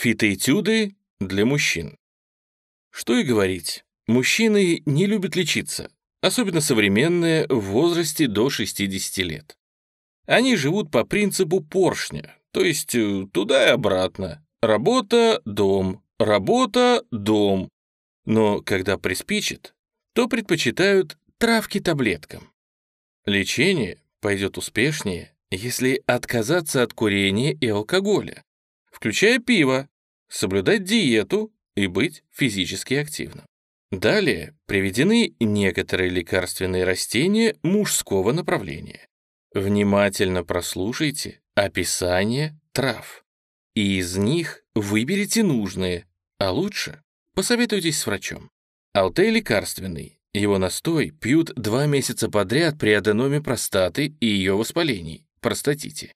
Фитоэтюды для мужчин. Что и говорить, мужчины не любят лечиться, особенно современные в возрасте до 60 лет. Они живут по принципу поршня, то есть э, туда и обратно. Работа – дом, работа – дом. Но когда приспичит, то предпочитают травки таблеткам. Лечение пойдет успешнее, если отказаться от курения и алкоголя, включая пиво, соблюдать диету и быть физически активным. Далее приведены некоторые лекарственные растения мужского направления. Внимательно прослушайте описание трав, и из них выберите нужные, а лучше посоветуйтесь с врачом. Алтей лекарственный, его настой пьют два месяца подряд при аденоме простаты и ее воспалении, простатите.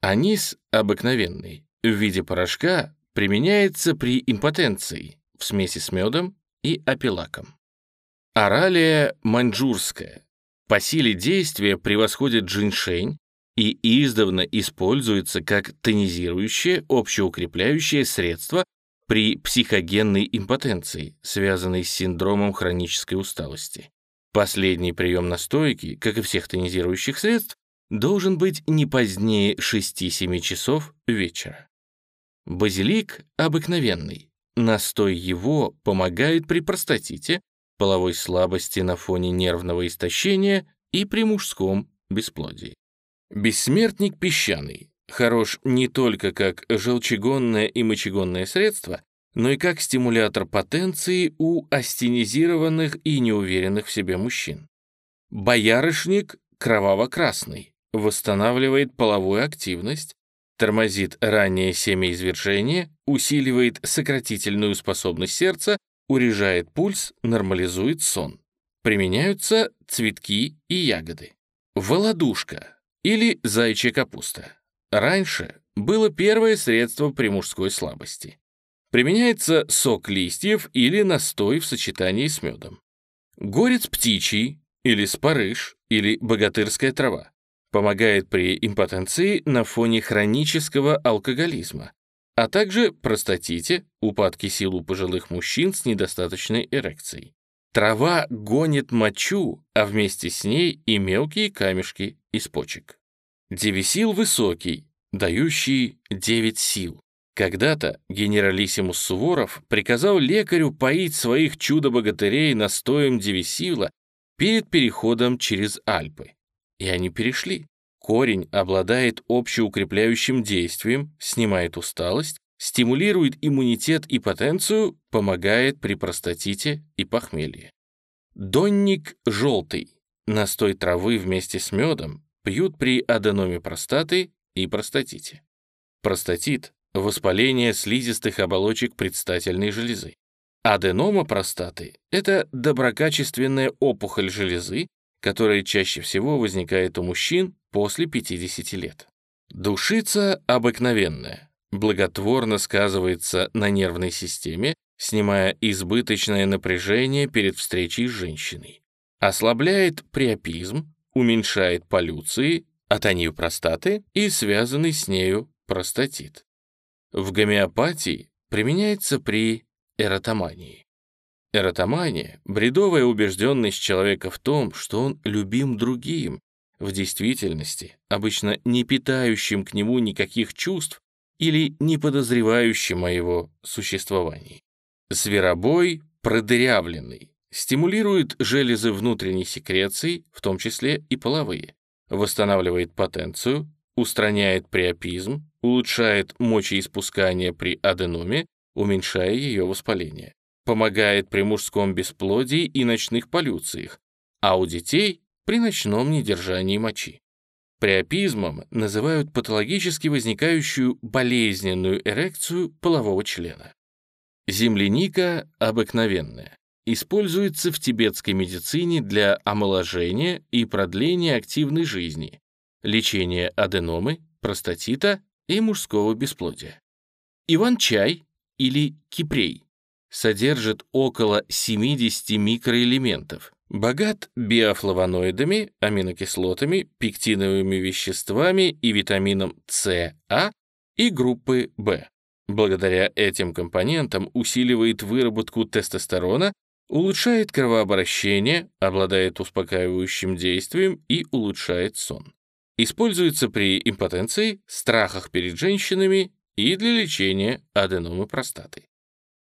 Анис обыкновенный в виде порошка применяется при импотенции в смеси с медом и апеллаком. Оралия маньчжурская по силе действия превосходит джиншень и издавна используется как тонизирующее, общеукрепляющее средство при психогенной импотенции, связанной с синдромом хронической усталости. Последний прием настойки, как и всех тонизирующих средств, должен быть не позднее 6-7 часов вечера. Базилик обыкновенный. Настой его помогает при простатите, половой слабости на фоне нервного истощения и при мужском бесплодии. Бессмертник песчаный хорош не только как желчегонное и мочегонное средство, но и как стимулятор потенции у астенизированных и неуверенных в себе мужчин. Боярышник кроваво-красный восстанавливает половую активность, тормозит раннее семяизвержение, усиливает сократительную способность сердца урежает пульс, нормализует сон. Применяются цветки и ягоды. Володушка или зайчья капуста. Раньше было первое средство при мужской слабости. Применяется сок листьев или настой в сочетании с медом. Горец птичий или спарыш или богатырская трава. Помогает при импотенции на фоне хронического алкоголизма а также простатите, упадке сил у пожилых мужчин с недостаточной эрекцией. Трава гонит мочу, а вместе с ней и мелкие камешки из почек. Девисил высокий, дающий девять сил. Когда-то генералиссимус Суворов приказал лекарю поить своих чудо-богатырей настоем девисила перед переходом через Альпы. И они перешли. Корень обладает общеукрепляющим действием, снимает усталость, стимулирует иммунитет и потенцию, помогает при простатите и похмелье. Донник желтый. Настой травы вместе с медом пьют при аденоме простаты и простатите. Простатит – воспаление слизистых оболочек предстательной железы. Аденома простаты – это доброкачественная опухоль железы, которая чаще всего возникает у мужчин после 50 лет. Душица обыкновенная, благотворно сказывается на нервной системе, снимая избыточное напряжение перед встречей с женщиной. Ослабляет приопизм, уменьшает полюции, атонию простаты и связанный с нею простатит. В гомеопатии применяется при эротомании. Эротомания — бредовая убежденность человека в том, что он любим другим, в действительности, обычно не питающим к нему никаких чувств или не подозревающим о его существовании. Зверобой продырявленный стимулирует железы внутренней секреции, в том числе и половые, восстанавливает потенцию, устраняет приопизм, улучшает мочеиспускание при аденоме, уменьшая ее воспаление, помогает при мужском бесплодии и ночных полюциях, а у детей при ночном недержании мочи. Приопизмом называют патологически возникающую болезненную эрекцию полового члена. Земляника обыкновенная. Используется в тибетской медицине для омоложения и продления активной жизни, лечения аденомы, простатита и мужского бесплодия. Иван-чай или кипрей содержит около 70 микроэлементов, Богат биофлавоноидами, аминокислотами, пектиновыми веществами и витамином С, А и группы В. Благодаря этим компонентам усиливает выработку тестостерона, улучшает кровообращение, обладает успокаивающим действием и улучшает сон. Используется при импотенции, страхах перед женщинами и для лечения аденомы простаты.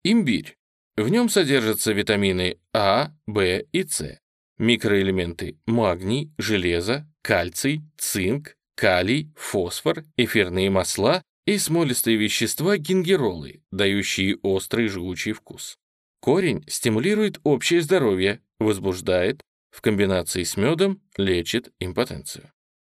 Имбирь. В нем содержатся витамины А, В и С, микроэлементы магний, железо, кальций, цинк, калий, фосфор, эфирные масла и смолистые вещества гингеролы, дающие острый жгучий вкус. Корень стимулирует общее здоровье, возбуждает, в комбинации с медом лечит импотенцию.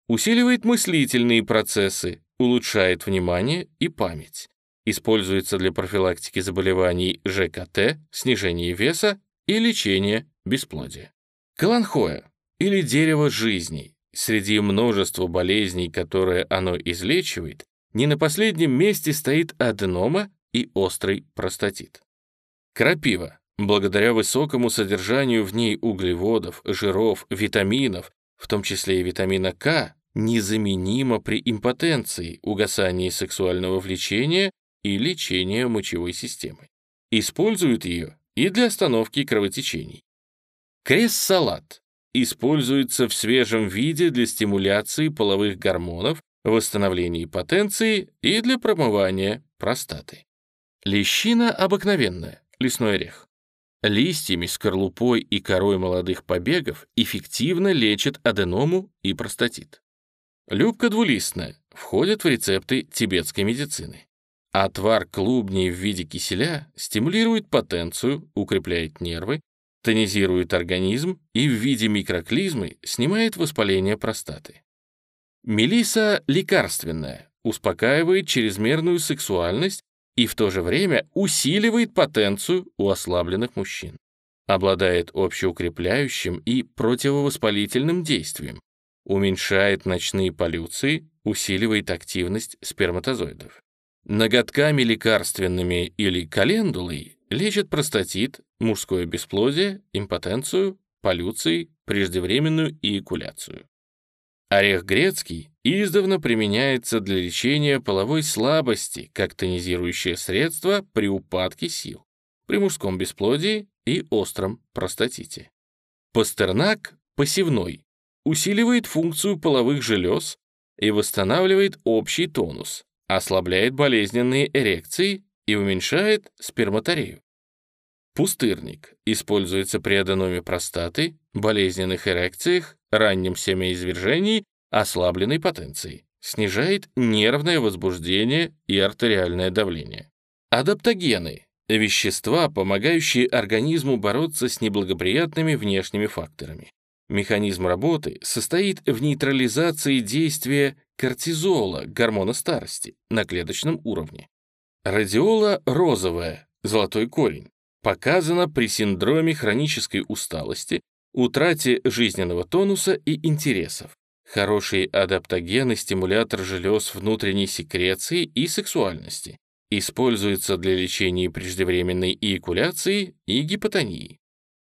Усиливает мыслительные процессы, улучшает внимание и память. Используется для профилактики заболеваний ЖКТ, снижения веса и лечения бесплодия. Каланхоя или дерево жизни. Среди множества болезней, которые оно излечивает, не на последнем месте стоит аденома и острый простатит. Крапива. Благодаря высокому содержанию в ней углеводов, жиров, витаминов, в том числе и витамина К, незаменима при импотенции, угасании сексуального влечения и лечения мочевой системы. Используют ее и для остановки кровотечений. Кресс-салат используется в свежем виде для стимуляции половых гормонов, восстановления потенции и для промывания простаты. Лещина обыкновенная, лесной орех. Листьями, скорлупой и корой молодых побегов эффективно лечат аденому и простатит. Любка двулистная, входит в рецепты тибетской медицины. Отвар клубней в виде киселя стимулирует потенцию, укрепляет нервы, тонизирует организм и в виде микроклизмы снимает воспаление простаты. Мелиса лекарственная, успокаивает чрезмерную сексуальность и в то же время усиливает потенцию у ослабленных мужчин. Обладает общеукрепляющим и противовоспалительным действием, уменьшает ночные полюции, усиливает активность сперматозоидов. Ноготками лекарственными или календулой лечат простатит, мужское бесплодие, импотенцию, полюции, преждевременную эякуляцию. Орех грецкий издавна применяется для лечения половой слабости как тонизирующее средство при упадке сил, при мужском бесплодии и остром простатите. Пастернак посевной усиливает функцию половых желез и восстанавливает общий тонус, ослабляет болезненные эрекции и уменьшает сперматорею. Пустырник используется при аденоме простаты, болезненных эрекциях, раннем семяизвержении, ослабленной потенции. Снижает нервное возбуждение и артериальное давление. Адаптогены – вещества, помогающие организму бороться с неблагоприятными внешними факторами. Механизм работы состоит в нейтрализации действия кортизола, гормона старости, на клеточном уровне. Радиола розовая, золотой корень, показана при синдроме хронической усталости, утрате жизненного тонуса и интересов. Хороший адаптоген и стимулятор желез внутренней секреции и сексуальности. Используется для лечения преждевременной эякуляции и гипотонии.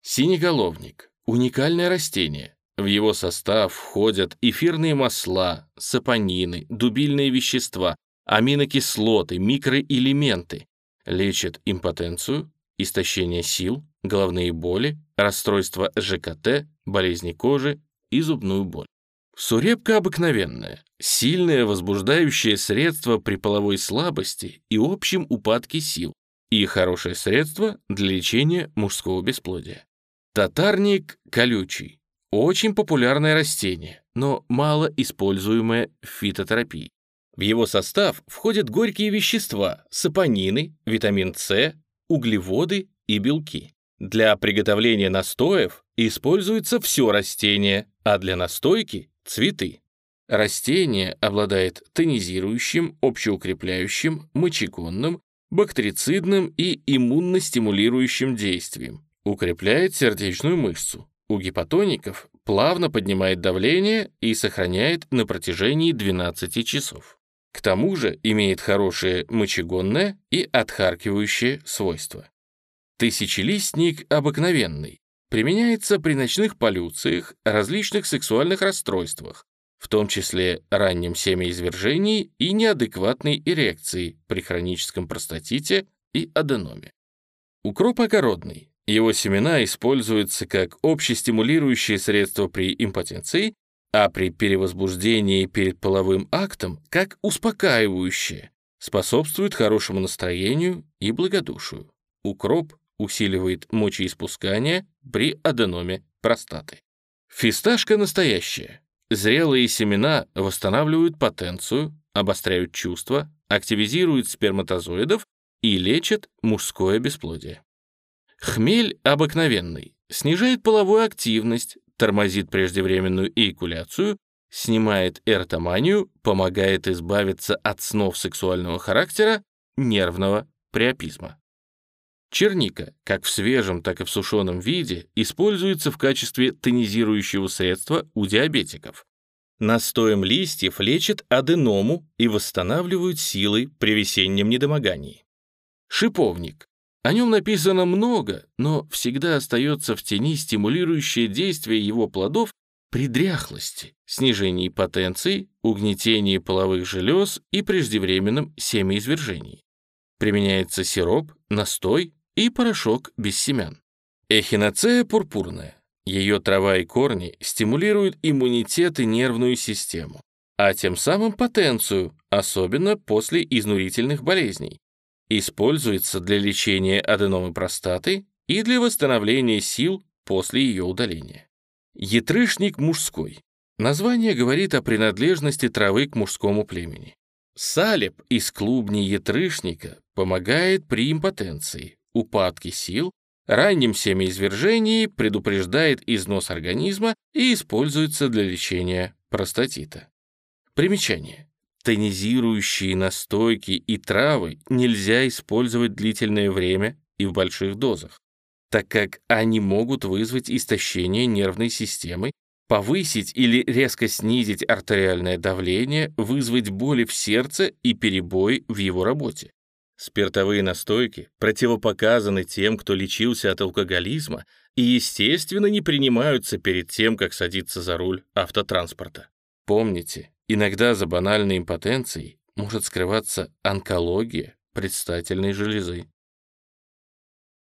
Синеголовник – уникальное растение. В его состав входят эфирные масла, сапонины, дубильные вещества, аминокислоты, микроэлементы. Лечит импотенцию, истощение сил, головные боли, расстройства ЖКТ, болезни кожи и зубную боль. Сурепка обыкновенная, сильное возбуждающее средство при половой слабости и общем упадке сил и хорошее средство для лечения мужского бесплодия. Татарник колючий. Очень популярное растение, но мало используемое в фитотерапии. В его состав входят горькие вещества, сапонины, витамин С, углеводы и белки. Для приготовления настоев используется все растение, а для настойки – цветы. Растение обладает тонизирующим, общеукрепляющим, мочегонным, бактерицидным и иммуностимулирующим действием, укрепляет сердечную мышцу. У гипотоников плавно поднимает давление и сохраняет на протяжении 12 часов. К тому же имеет хорошее мочегонное и отхаркивающее свойство. Тысячелистник обыкновенный. Применяется при ночных полюциях, различных сексуальных расстройствах, в том числе раннем семяизвержении и неадекватной эрекции при хроническом простатите и аденоме. Укроп огородный. Его семена используются как общестимулирующее средство при импотенции, а при перевозбуждении перед половым актом как успокаивающее, способствует хорошему настроению и благодушию. Укроп усиливает мочеиспускание при аденоме простаты. Фисташка настоящая. Зрелые семена восстанавливают потенцию, обостряют чувства, активизируют сперматозоидов и лечат мужское бесплодие. Хмель обыкновенный снижает половую активность, тормозит преждевременную эякуляцию, снимает эротоманию, помогает избавиться от снов сексуального характера, нервного приопизма. Черника, как в свежем, так и в сушеном виде, используется в качестве тонизирующего средства у диабетиков. Настоем листьев лечит аденому и восстанавливают силы при весеннем недомогании. Шиповник. О нем написано много, но всегда остается в тени стимулирующее действие его плодов при дряхлости, снижении потенции, угнетении половых желез и преждевременном семяизвержении. Применяется сироп, настой и порошок без семян. Эхиноцея пурпурная. Ее трава и корни стимулируют иммунитет и нервную систему, а тем самым потенцию, особенно после изнурительных болезней. Используется для лечения аденомы простаты и для восстановления сил после ее удаления. Ятрышник мужской. Название говорит о принадлежности травы к мужскому племени. Салеб из клубни ятрышника помогает при импотенции, упадке сил, раннем семяизвержении, предупреждает износ организма и используется для лечения простатита. Примечание. Тонизирующие настойки и травы нельзя использовать длительное время и в больших дозах, так как они могут вызвать истощение нервной системы, повысить или резко снизить артериальное давление, вызвать боли в сердце и перебои в его работе. Спиртовые настойки противопоказаны тем, кто лечился от алкоголизма и, естественно, не принимаются перед тем, как садиться за руль автотранспорта. Помните, иногда за банальной импотенцией может скрываться онкология предстательной железы.